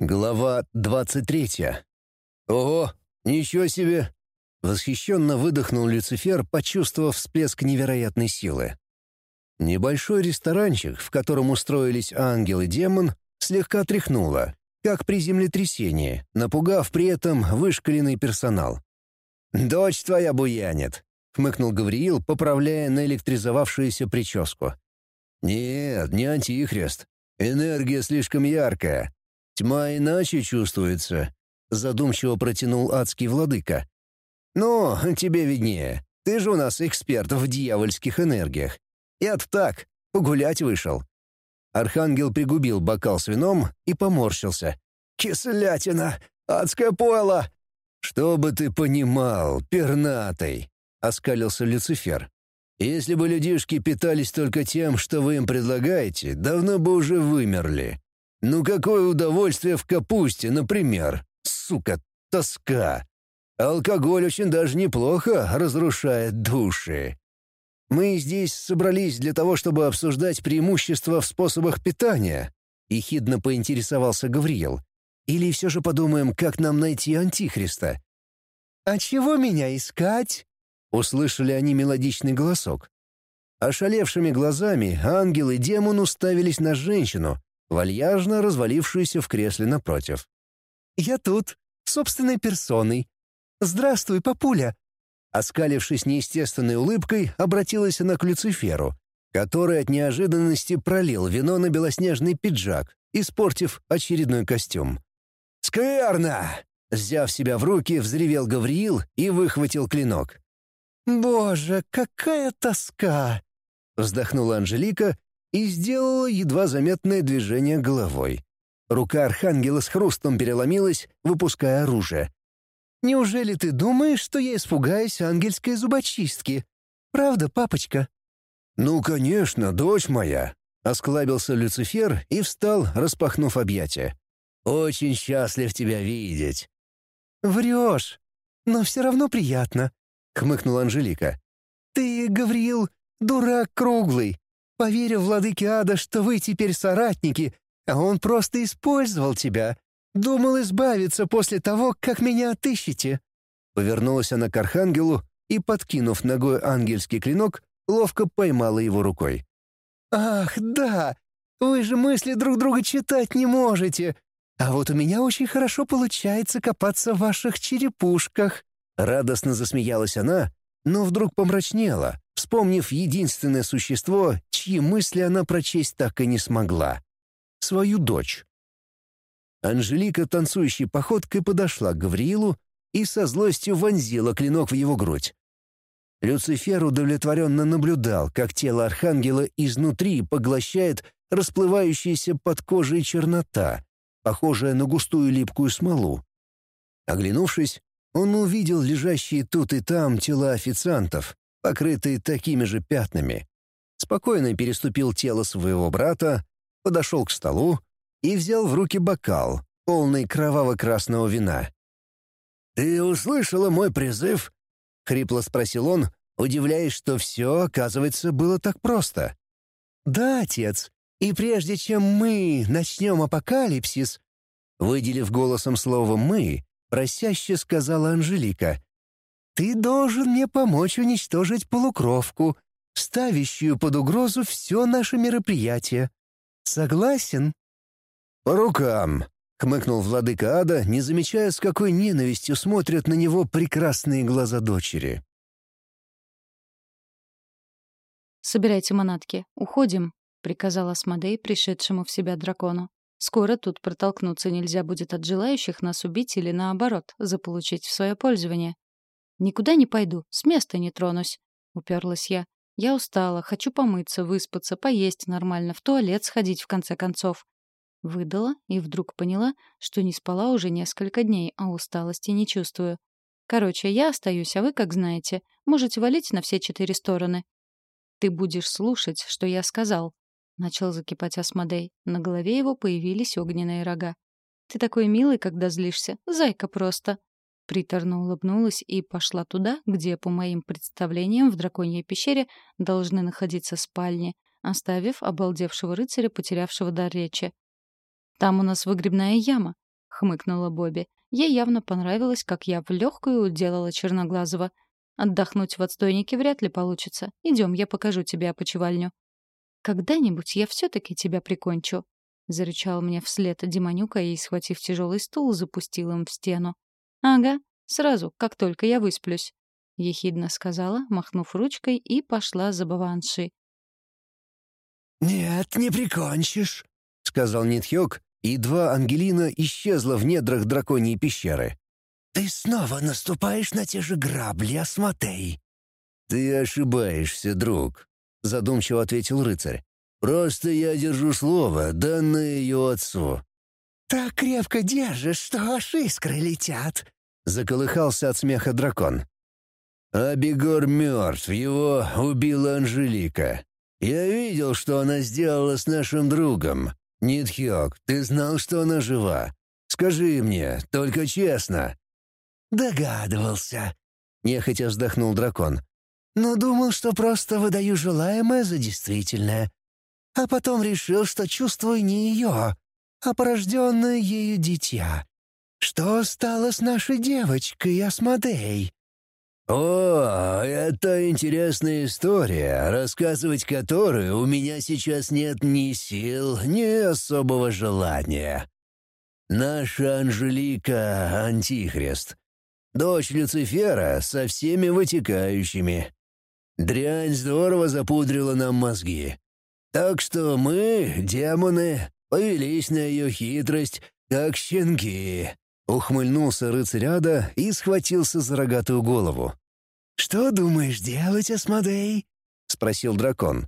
Глава двадцать третья. «Ого, ничего себе!» Восхищенно выдохнул Люцифер, почувствовав всплеск невероятной силы. Небольшой ресторанчик, в котором устроились ангел и демон, слегка тряхнуло, как при землетрясении, напугав при этом вышкаленный персонал. «Дочь твоя буянит», — хмыкнул Гавриил, поправляя наэлектризовавшуюся прическу. «Нет, не антихрист. Энергия слишком яркая. Тьма иначе чувствуется», — задумчиво протянул адский владыка. «Ну, тебе виднее. Ты же у нас эксперт в дьявольских энергиях. Я-то так, погулять вышел». Архангел пригубил бокал с вином и поморщился. «Кислятина! Адское пойло!» «Чтобы ты понимал, пернатый!» — оскалился Люцифер. «Если бы людишки питались только тем, что вы им предлагаете, давно бы уже вымерли. Ну какое удовольствие в капусте, например? Сука, тоска! Алкоголь очень даже неплохо разрушает души. Мы здесь собрались для того, чтобы обсуждать преимущества в способах питания», — ехидно поинтересовался Гавриил. «Или все же подумаем, как нам найти Антихриста?» «А чего меня искать?» — услышали они мелодичный голосок. Ошалевшими глазами ангел и демон уставились на женщину, вальяжно развалившуюся в кресле напротив. «Я тут, собственной персоной. Здравствуй, папуля!» Оскалившись неестественной улыбкой, обратилась она к Люциферу, который от неожиданности пролил вино на белоснежный пиджак, испортив очередной костюм. «Скверно!» — взяв себя в руки, взревел Гавриил и выхватил клинок. «Боже, какая тоска!» — вздохнула Анжелика и сделала едва заметное движение головой. Рука архангела с хрустом переломилась, выпуская оружие. Неужели ты думаешь, что я испугаюсь ангельской зубочистки? Правда, папочка?» «Ну, конечно, дочь моя», — осклабился Люцифер и встал, распахнув объятия. «Очень счастлив тебя видеть». «Врешь, но все равно приятно», — хмыкнула Анжелика. «Ты, Гавриил, дурак круглый. Поверил владыке ада, что вы теперь соратники, а он просто использовал тебя, Думал избавиться после того, как меня отыщете». Повернулась она к архангелу и, подкинув ногой ангельский клинок, ловко поймала его рукой. «Ах, да! Вы же мысли друг друга читать не можете! А вот у меня очень хорошо получается копаться в ваших черепушках!» Радостно засмеялась она, но вдруг помрачнела, вспомнив единственное существо, чьи мысли она прочесть так и не смогла — свою дочь. Анжелика танцующей походкой подошла к Гавриилу и со злостью вонзила клинок в его грудь. Люцифер удовлетворенно наблюдал, как тело архангела изнутри поглощает расплывающаяся под кожей чернота, похожая на густую липкую смолу. Оглянувшись, он увидел лежащие тут и там тела официантов, покрытые такими же пятнами. Спокойно переступил тело своего брата, подошел к столу, и взял в руки бокал, полный кроваво-красного вина. «Ты услышала мой призыв?» — хрипло спросил он, удивляясь, что все, оказывается, было так просто. «Да, отец, и прежде чем мы начнем апокалипсис...» Выделив голосом слово «мы», просяще сказала Анжелика. «Ты должен мне помочь уничтожить полукровку, ставящую под угрозу все наше мероприятие. Согласен?» «По рукам!» — хмыкнул владыка ада, не замечая, с какой ненавистью смотрят на него прекрасные глаза дочери. «Собирайте манатки. Уходим», — приказал Асмодей, пришедшему в себя дракону. «Скоро тут протолкнуться нельзя будет от желающих нас убить или, наоборот, заполучить в свое пользование». «Никуда не пойду, с места не тронусь», — уперлась я. «Я устала, хочу помыться, выспаться, поесть нормально, в туалет сходить, в конце концов. Выдала и вдруг поняла, что не спала уже несколько дней, а усталости не чувствую. Короче, я остаюсь, а вы, как знаете, можете валить на все четыре стороны. «Ты будешь слушать, что я сказал», — начал закипать Асмодей. На голове его появились огненные рога. «Ты такой милый, когда злишься. Зайка просто». Приторно улыбнулась и пошла туда, где, по моим представлениям, в драконьей пещере должны находиться спальни, оставив обалдевшего рыцаря, потерявшего дар речи. Там у нас выгребная яма. хмыкнула Бобби. Ей явно понравилось, как я в легкую уделала Черноглазого. Отдохнуть в отстойнике вряд ли получится. Идем, я покажу тебе опочивальню. Когда-нибудь я все-таки тебя прикончу, зарычал мне вслед Демонюка и, схватив тяжелый стул, запустил им в стену. Ага, сразу, как только я высплюсь, ехидно сказала, махнув ручкой, и пошла за Баванши. Нет, не прикончишь, сказал Нитхёк, Едва Ангелина исчезла в недрах драконьей пещеры. «Ты снова наступаешь на те же грабли, Асматей!» «Ты ошибаешься, друг», — задумчиво ответил рыцарь. «Просто я держу слово, данное ее отцу». «Так крепко держишь, что аж искры летят», — заколыхался от смеха дракон. «Абегор мертв, его убила Анжелика. Я видел, что она сделала с нашим другом. «Нитхёк, ты знал, что она жива? Скажи мне, только честно». «Догадывался», — нехотя вздохнул дракон. «Но думал, что просто выдаю желаемое за действительное. А потом решил, что чувствую не ее, а порожденное ею дитя. Что стало с нашей девочкой Асмодей?» «О, это интересная история, рассказывать которую у меня сейчас нет ни сил, ни особого желания. Наша Анжелика — антихрист. Дочь Люцифера со всеми вытекающими. Дрянь здорово запудрила нам мозги. Так что мы, демоны, повелись на ее хитрость, как щенки». Ухмыльнулся рыцарь ада и схватился за рогатую голову. «Что думаешь делать, Асмодей?» — спросил дракон.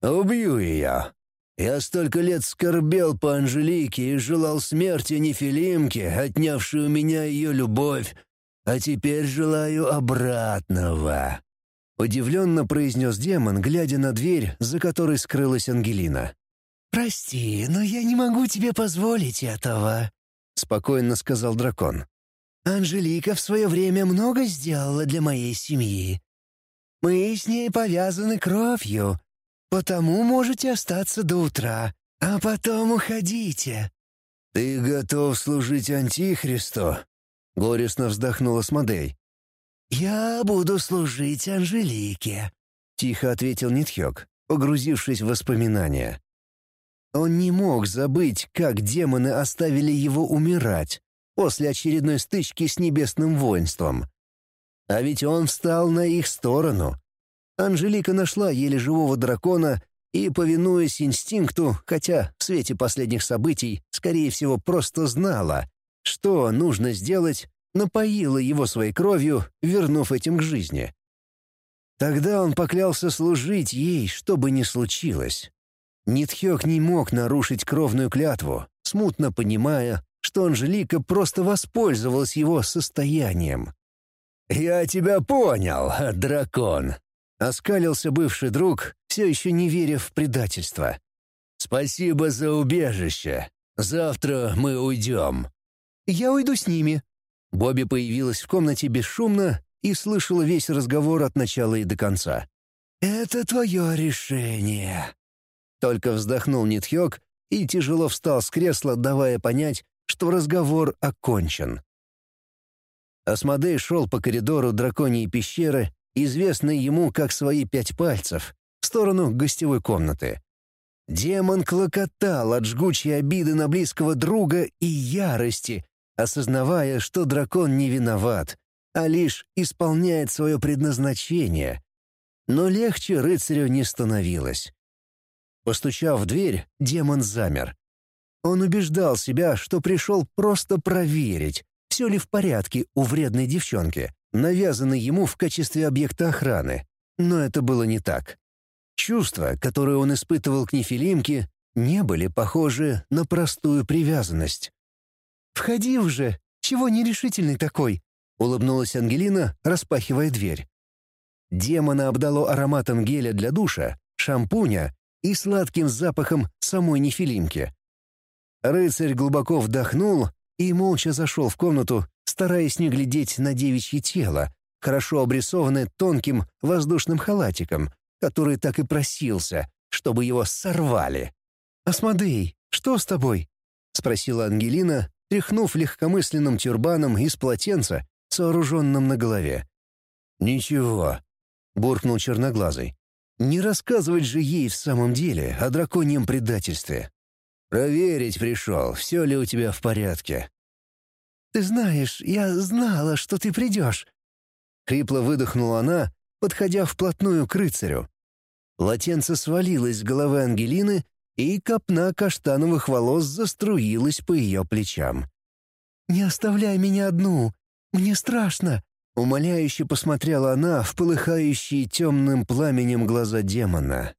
«Убью ее. Я столько лет скорбел по Анжелике и желал смерти Нефилимке, отнявшей у меня ее любовь, а теперь желаю обратного». Удивленно произнес демон, глядя на дверь, за которой скрылась Ангелина. «Прости, но я не могу тебе позволить этого», — спокойно сказал дракон. Анжелика в свое время много сделала для моей семьи. Мы с ней повязаны кровью, потому можете остаться до утра, а потом уходите». «Ты готов служить Антихристу?» — горестно вздохнула Смодей. «Я буду служить Анжелике», — тихо ответил Нитхёк, погрузившись в воспоминания. Он не мог забыть, как демоны оставили его умирать, после очередной стычки с небесным воинством. А ведь он встал на их сторону. Анжелика нашла еле живого дракона и, повинуясь инстинкту, хотя в свете последних событий, скорее всего, просто знала, что нужно сделать, напоила его своей кровью, вернув этим к жизни. Тогда он поклялся служить ей, что бы ни случилось. Нитхёк не мог нарушить кровную клятву, смутно понимая, что Анжелика просто воспользовалась его состоянием. «Я тебя понял, дракон!» — оскалился бывший друг, все еще не веря в предательство. «Спасибо за убежище. Завтра мы уйдем». «Я уйду с ними». Бобби появилась в комнате бесшумно и слышала весь разговор от начала и до конца. «Это твое решение». Только вздохнул Нитхёк и тяжело встал с кресла, давая понять, что разговор окончен. Асмодей шел по коридору драконьей пещеры, известной ему как свои пять пальцев, в сторону гостевой комнаты. Демон клокотал от жгучей обиды на близкого друга и ярости, осознавая, что дракон не виноват, а лишь исполняет свое предназначение. Но легче рыцарю не становилось. Постучав в дверь, демон замер. Он убеждал себя, что пришел просто проверить, все ли в порядке у вредной девчонки, навязанной ему в качестве объекта охраны. Но это было не так. Чувства, которые он испытывал к Нефилимке, не были похожи на простую привязанность. «Входи уже! Чего нерешительный такой?» — улыбнулась Ангелина, распахивая дверь. Демона обдало ароматом геля для душа, шампуня и сладким запахом самой Нефилимки. Рыцарь глубоко вдохнул и молча зашел в комнату, стараясь не глядеть на девичье тело, хорошо обрисованное тонким воздушным халатиком, который так и просился, чтобы его сорвали. «Асмодей, что с тобой?» — спросила Ангелина, тряхнув легкомысленным тюрбаном из полотенца, сооруженным на голове. «Ничего», — буркнул черноглазый. «Не рассказывать же ей в самом деле о драконьем предательстве. Проверить пришел, все ли у тебя в порядке». «Ты знаешь, я знала, что ты придешь», — хрипло выдохнула она, подходя вплотную к рыцарю. Полотенце свалилось с головы Ангелины, и копна каштановых волос заструилась по ее плечам. «Не оставляй меня одну! Мне страшно!» Умоляюще посмотрела она в полыхающие темным пламенем глаза демона.